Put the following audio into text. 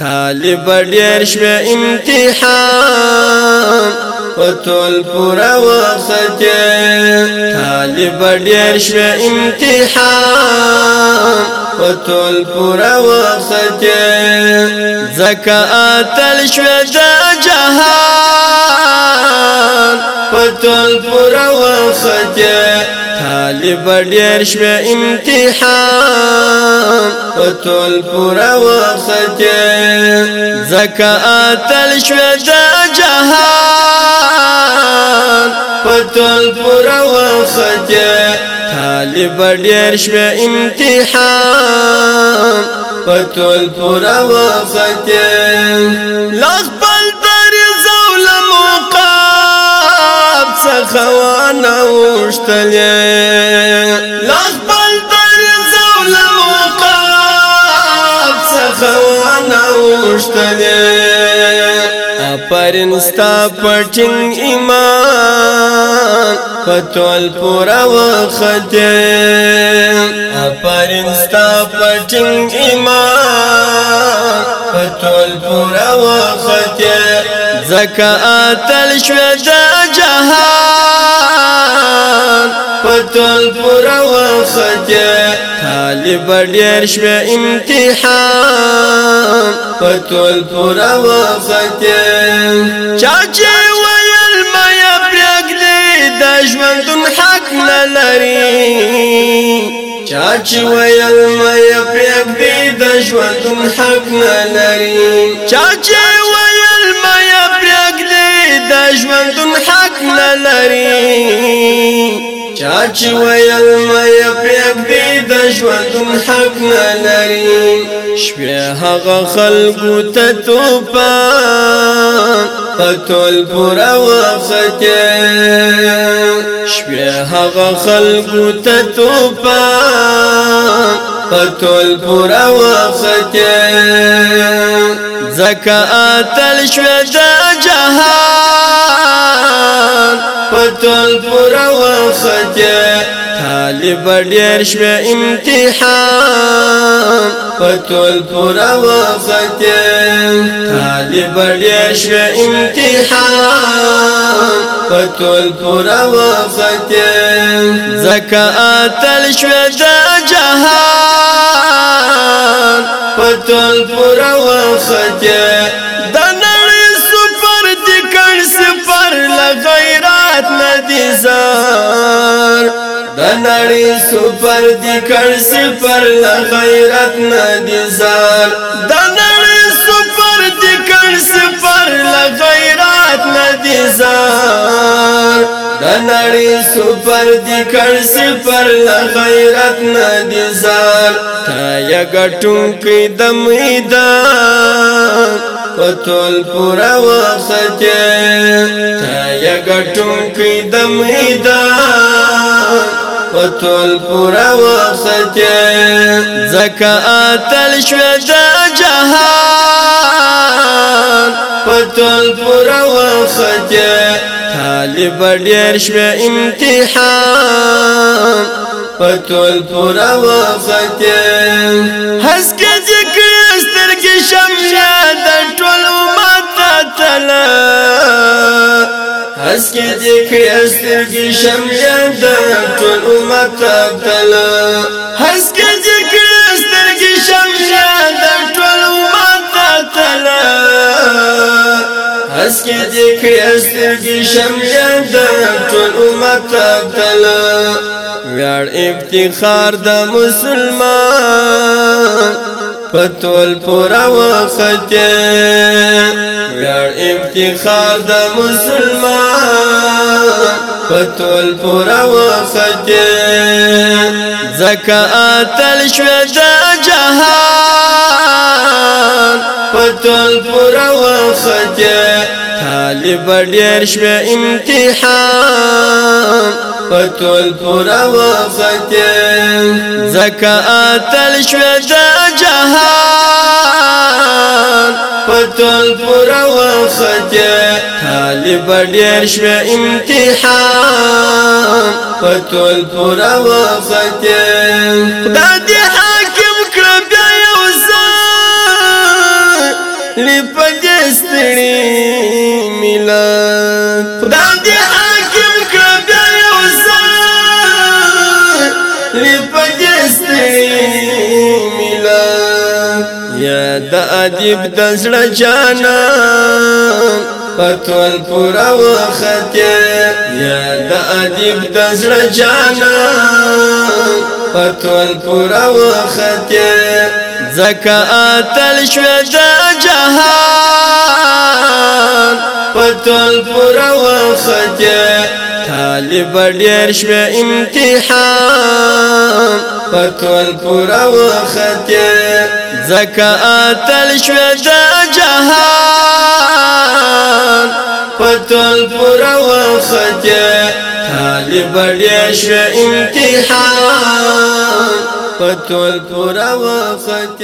طالب ډیر شوه امتحان پتول پورا وخت طالب ډیر شوه امتحان پتول پورا وخت زکات شوه د جهان پتول پورا وخت طالب ډیر شوه امتحان پتول پورا وخت زکات شوه د جهان پتول پورا وخت طالب ډیر شوه امتحان پتول پورا وخت لغ خوانا وشتلې لغبل درم زول موقف خوانا وشتلې اپرن ستا پټین ایمان پتول پورا وخته اپرن ستا پټین ایمان پتول پورا وخته وخت زکات الشوه جهان پتول پورا وخت طالب ډیر شوه امتحان پتول پورا وخت چاچه ویل میا پرګلې د ژوندون حق نه لري چاچی ویل میا پرګلې د ژوندون حق نه لري چاچه ویل د ژوندون حق نه لري. ویل مې د حق نه لري. شپه هغه ته توپا پتول پورا وخت شپه هغه ته توپا پتول پورا وخت زکات جهان. پتول پورا وخت طالب ډیر شوه امتحان. پتول پورا وخت طالب ډیر شوه امتحان. پتول پورا وخت زکات الشوه د جهان. پتول پورا وخت نړۍ سپر دي کړ سپر لغیرات ندي زار د نړۍ سپر دي کړ سپر لغیرات ندي زار د نړۍ سپر دي کړ سپر لغیرات ندي زار تا یا ګټون کې د میدان پتول پورا وخت تا یا ګټون کې د میدان پتول پورا وخت زکات الشوه د جهان پتول پورا وخت طالب ډیر امتحان۔ پتول پورا وخت هسکه ذکر سترګې شمیا بس کې دې کړې استرګې شمعه د ټول امت تل هس کې دې کړې استرګې شمعه د ټول امت تل هس کې دې کړې استرګې شمعه د ټول امت تل ویار افتخار د مسلمان پتول پورا وخت ویار افتخار د مسلمان. پتول پورا وخت زکات الشوه د جهان. پتول پورا وخت طالب ډیر شوه امتحان. پتول پورا وخت زکات الشوه د جهان پتول پورا وخت طالب ډیر شوه امتحان. پتول پورا وخت د دې حاکم کړ بیا یو لپجستړي ملت خدای د ادب د زړه جانان. پتول پورا وخت یا د ادب د زړه جانان. پتول پورا وخت زکات شو د جهان. پتول پورا وخت طالب ډیر شو امتحان. پتول پورا وخت زکات شو د جهان. پتول پورا وخت طالب ډیر شو امتحان. پتول پورا وخت